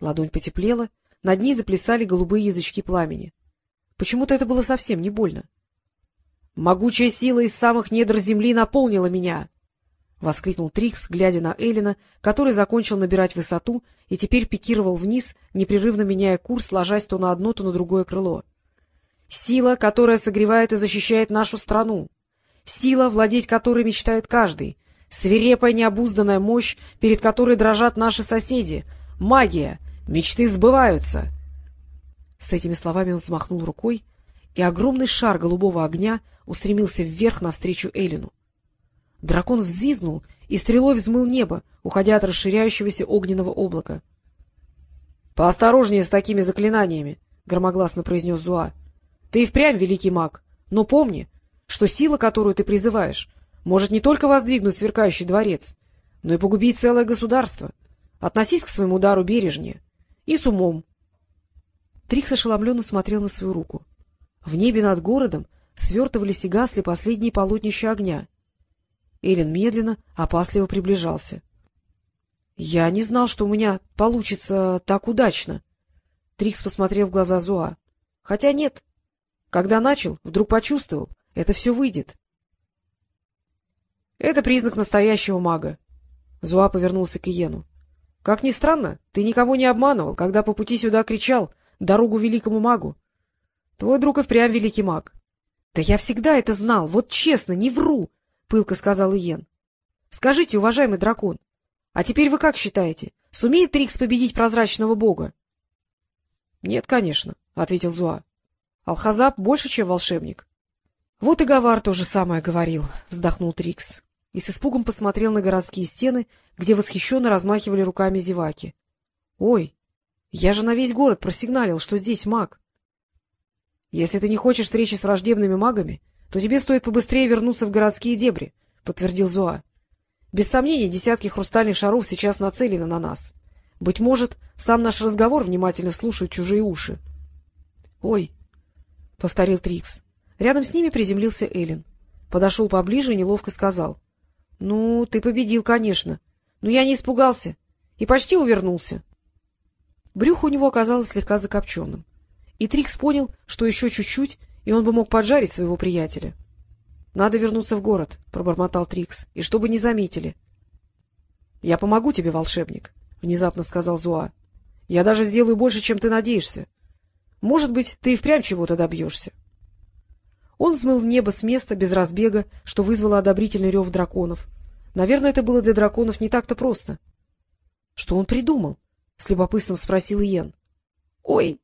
Ладонь потеплела, над ней заплясали голубые язычки пламени. Почему-то это было совсем не больно. — Могучая сила из самых недр земли наполнила меня! — воскликнул Трикс, глядя на Эллина, который закончил набирать высоту и теперь пикировал вниз, непрерывно меняя курс, ложась то на одно, то на другое крыло. — Сила, которая согревает и защищает нашу страну. Сила, владеть которой мечтает каждый. Свирепая необузданная мощь, перед которой дрожат наши соседи. Магия. Мечты сбываются. С этими словами он взмахнул рукой, и огромный шар голубого огня устремился вверх навстречу Эллину. Дракон взвизгнул и стрелой взмыл небо, уходя от расширяющегося огненного облака. — Поосторожнее с такими заклинаниями, — громогласно произнес Зуа. — Ты и впрямь великий маг, но помни, что сила, которую ты призываешь, может не только воздвигнуть сверкающий дворец, но и погубить целое государство. Относись к своему удару бережнее и с умом. Трикс ошеломленно смотрел на свою руку. В небе над городом свертывались и гасли последние полотнища огня. Эллен медленно, опасливо приближался. — Я не знал, что у меня получится так удачно. Трикс посмотрел в глаза Зоа. — Хотя нет. Когда начал, вдруг почувствовал, это все выйдет. — Это признак настоящего мага. Зуа повернулся к Иену. — Как ни странно, ты никого не обманывал, когда по пути сюда кричал «Дорогу великому магу». Твой друг и впрямь великий маг. — Да я всегда это знал, вот честно, не вру, — пылко сказал Иен. — Скажите, уважаемый дракон, а теперь вы как считаете, сумеет Трикс победить прозрачного бога? — Нет, конечно, — ответил Зуа. — Алхазаб больше, чем волшебник. — Вот и Гавар то же самое говорил, — вздохнул Трикс и с испугом посмотрел на городские стены, где восхищенно размахивали руками зеваки. — Ой, я же на весь город просигналил, что здесь маг. — Если ты не хочешь встречи с враждебными магами, то тебе стоит побыстрее вернуться в городские дебри, — подтвердил Зоа. — Без сомнения, десятки хрустальных шаров сейчас нацелены на нас. Быть может, сам наш разговор внимательно слушают чужие уши. — Ой, — повторил Трикс. Рядом с ними приземлился Эллен. Подошел поближе и неловко сказал. — Ну, ты победил, конечно. Но я не испугался и почти увернулся. Брюхо у него оказалось слегка закопченным. И Трикс понял, что еще чуть-чуть, и он бы мог поджарить своего приятеля. — Надо вернуться в город, — пробормотал Трикс, — и чтобы не заметили. — Я помогу тебе, волшебник, — внезапно сказал Зуа. — Я даже сделаю больше, чем ты надеешься. Может быть, ты и впрямь чего-то добьешься. — он взмыл в небо с места без разбега, что вызвало одобрительный рев драконов. Наверное, это было для драконов не так-то просто. — Что он придумал? — с любопытством спросил Иен. — Ой!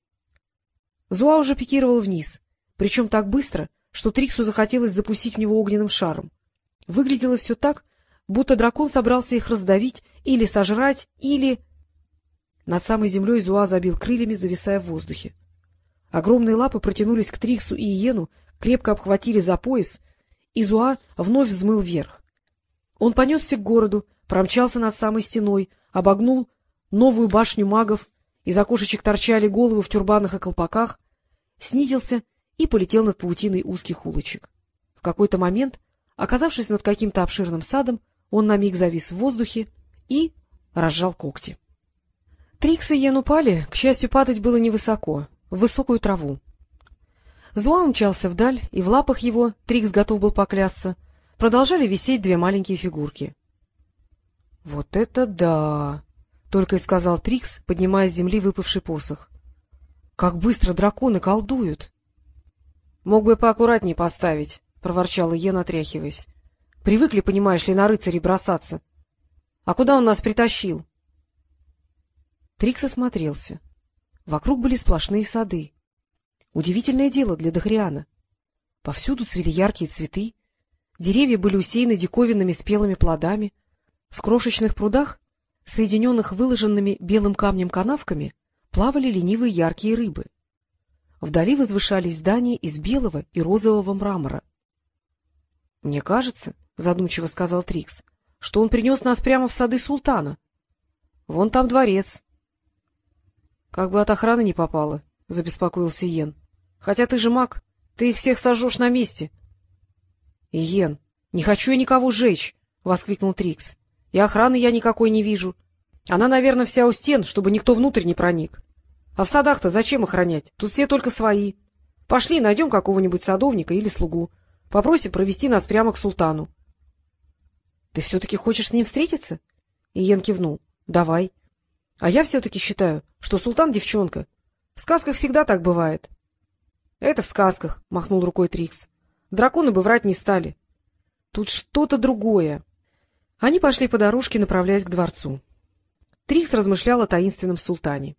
Зуа уже пикировал вниз, причем так быстро, что Триксу захотелось запустить в него огненным шаром. Выглядело все так, будто дракон собрался их раздавить или сожрать, или... Над самой землей Зуа забил крыльями, зависая в воздухе. Огромные лапы протянулись к Триксу и Иену, крепко обхватили за пояс, и Зуа вновь взмыл вверх. Он понесся к городу, промчался над самой стеной, обогнул новую башню магов, из окошечек торчали головы в тюрбанах и колпаках, снизился и полетел над паутиной узких улочек. В какой-то момент, оказавшись над каким-то обширным садом, он на миг завис в воздухе и разжал когти. Трикс и Йен упали, к счастью, падать было невысоко, в высокую траву. Зуа умчался вдаль, и в лапах его, Трикс готов был поклясться, продолжали висеть две маленькие фигурки. — Вот это да! — только и сказал Трикс, поднимая с земли выпавший посох. — Как быстро драконы колдуют! — Мог бы поаккуратнее поставить, — проворчал Иен, отряхиваясь. — Привыкли, понимаешь ли, на рыцарей бросаться. А куда он нас притащил? Трикс осмотрелся. Вокруг были сплошные сады. Удивительное дело для Дохриана. Повсюду цвели яркие цветы, деревья были усеяны диковинными спелыми плодами, в крошечных прудах, соединенных выложенными белым камнем канавками, плавали ленивые яркие рыбы. Вдали возвышались здания из белого и розового мрамора. — Мне кажется, — задумчиво сказал Трикс, — что он принес нас прямо в сады султана. Вон там дворец. — Как бы от охраны не попало, — забеспокоился Йен. Хотя ты же маг, ты их всех сожжешь на месте. — Иен, не хочу я никого жечь! — воскликнул Трикс. — И охраны я никакой не вижу. Она, наверное, вся у стен, чтобы никто внутрь не проник. А в садах-то зачем охранять? Тут все только свои. Пошли, найдем какого-нибудь садовника или слугу. Попросим провести нас прямо к султану. — Ты все-таки хочешь с ним встретиться? Иен кивнул. — Давай. — А я все-таки считаю, что султан — девчонка. В сказках всегда так бывает. — Это в сказках, — махнул рукой Трикс. — Драконы бы врать не стали. Тут что-то другое. Они пошли по дорожке, направляясь к дворцу. Трикс размышлял о таинственном султане.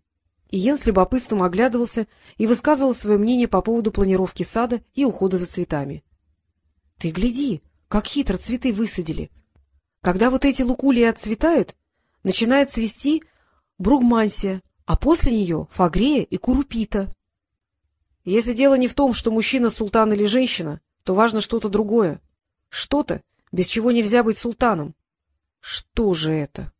Иен с любопытством оглядывался и высказывал свое мнение по поводу планировки сада и ухода за цветами. — Ты гляди, как хитро цветы высадили! Когда вот эти лукулии отцветают, начинает цвести бругмансия, а после нее фагрея и курупита. Если дело не в том, что мужчина султан или женщина, то важно что-то другое. Что-то, без чего нельзя быть султаном. Что же это?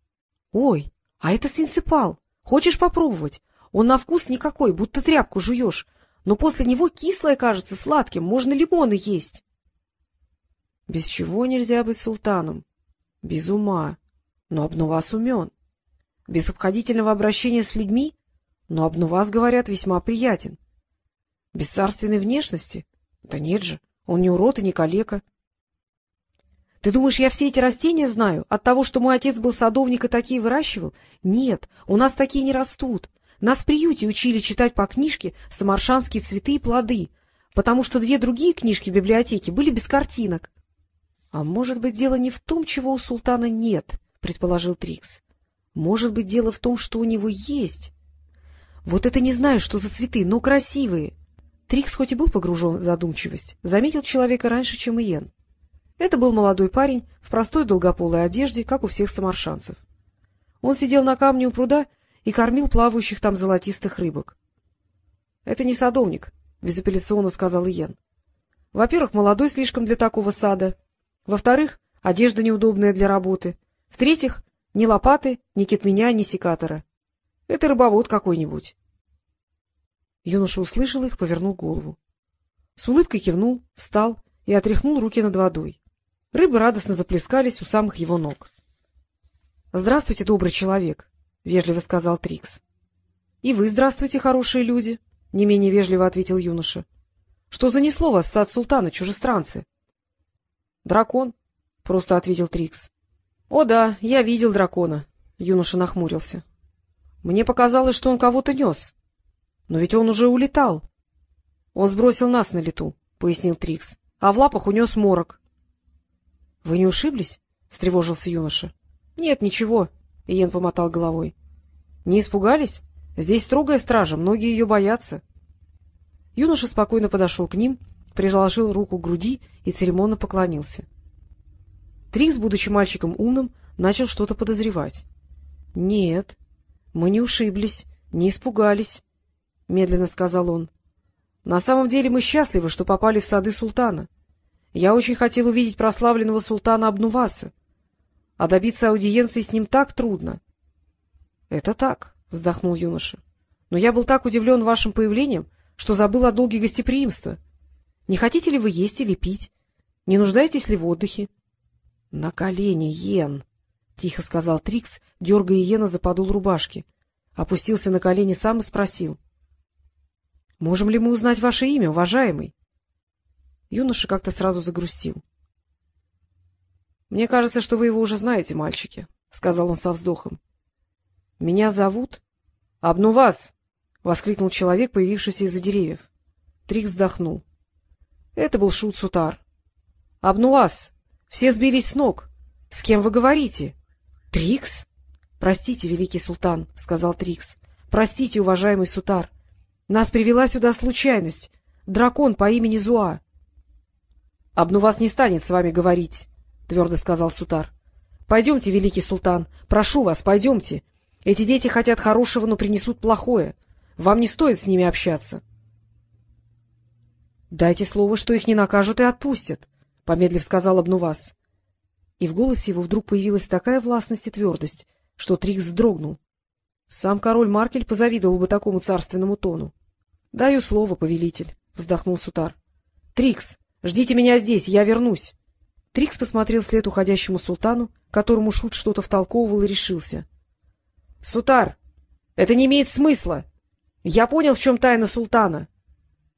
— Ой, а это синцепал! Хочешь попробовать? Он на вкус никакой, будто тряпку жуешь, но после него кислое кажется сладким, можно лимоны есть. Без чего нельзя быть султаном? Без ума. Но Обнувас умен. Без обходительного обращения с людьми? Но Обнувас, говорят, весьма приятен. Без царственной внешности? Да нет же, он не урод и не калека. Ты думаешь, я все эти растения знаю? От того, что мой отец был садовник и такие выращивал? Нет, у нас такие не растут. Нас в приюте учили читать по книжке «Самаршанские цветы и плоды», потому что две другие книжки в библиотеке были без картинок. — А может быть, дело не в том, чего у султана нет, — предположил Трикс. — Может быть, дело в том, что у него есть. Вот это не знаю, что за цветы, но красивые. Трикс хоть и был погружен в задумчивость, заметил человека раньше, чем Иен. Это был молодой парень в простой долгополой одежде, как у всех самаршанцев. Он сидел на камне у пруда и кормил плавающих там золотистых рыбок. — Это не садовник, — безапелляционно сказал Иен. — Во-первых, молодой слишком для такого сада. Во-вторых, одежда неудобная для работы. В-третьих, ни лопаты, ни китменя, ни секатора. Это рыбовод какой-нибудь. Юноша услышал их, повернул голову. С улыбкой кивнул, встал и отряхнул руки над водой. Рыбы радостно заплескались у самых его ног. — Здравствуйте, добрый человек, — вежливо сказал Трикс. — И вы здравствуйте, хорошие люди, — не менее вежливо ответил юноша. — Что занесло вас, сад султана, чужестранцы? — Дракон, — просто ответил Трикс. — О да, я видел дракона, — юноша нахмурился. — Мне показалось, что он кого-то нес. Но ведь он уже улетал. — Он сбросил нас на лету, — пояснил Трикс, — а в лапах унес морок. — Вы не ушиблись? — встревожился юноша. — Нет, ничего, — Иен помотал головой. — Не испугались? Здесь строгая стража, многие ее боятся. Юноша спокойно подошел к ним, приложил руку к груди и церемонно поклонился. Трикс, будучи мальчиком умным, начал что-то подозревать. — Нет, мы не ушиблись, не испугались, — медленно сказал он. — На самом деле мы счастливы, что попали в сады султана. — я очень хотел увидеть прославленного султана Абнуваса, а добиться аудиенции с ним так трудно. — Это так, — вздохнул юноша. — Но я был так удивлен вашим появлением, что забыл о долге гостеприимства. Не хотите ли вы есть или пить? Не нуждаетесь ли в отдыхе? — На колени, Йен! — тихо сказал Трикс, дергая Йена за подол рубашки. Опустился на колени сам и спросил. — Можем ли мы узнать ваше имя, уважаемый? Юноша как-то сразу загрустил. — Мне кажется, что вы его уже знаете, мальчики, — сказал он со вздохом. — Меня зовут... — Обнувас! — воскликнул человек, появившийся из-за деревьев. Трик вздохнул. Это был Шут Сутар. — Обнувас! Все сбились с ног. С кем вы говорите? — Трикс? — Простите, великий султан, — сказал Трикс. — Простите, уважаемый Сутар. Нас привела сюда случайность. Дракон по имени Зуа. — Обну вас не станет с вами говорить, — твердо сказал Сутар. — Пойдемте, великий султан, прошу вас, пойдемте. Эти дети хотят хорошего, но принесут плохое. Вам не стоит с ними общаться. — Дайте слово, что их не накажут и отпустят, — помедлив сказал Обнувас. И в голосе его вдруг появилась такая властность и твердость, что Трикс вздрогнул. Сам король Маркель позавидовал бы такому царственному тону. — Даю слово, повелитель, — вздохнул Сутар. — Трикс, Ждите меня здесь, я вернусь. Трикс посмотрел вслед уходящему султану, которому Шут что-то втолковывал и решился. — Сутар, это не имеет смысла. Я понял, в чем тайна султана.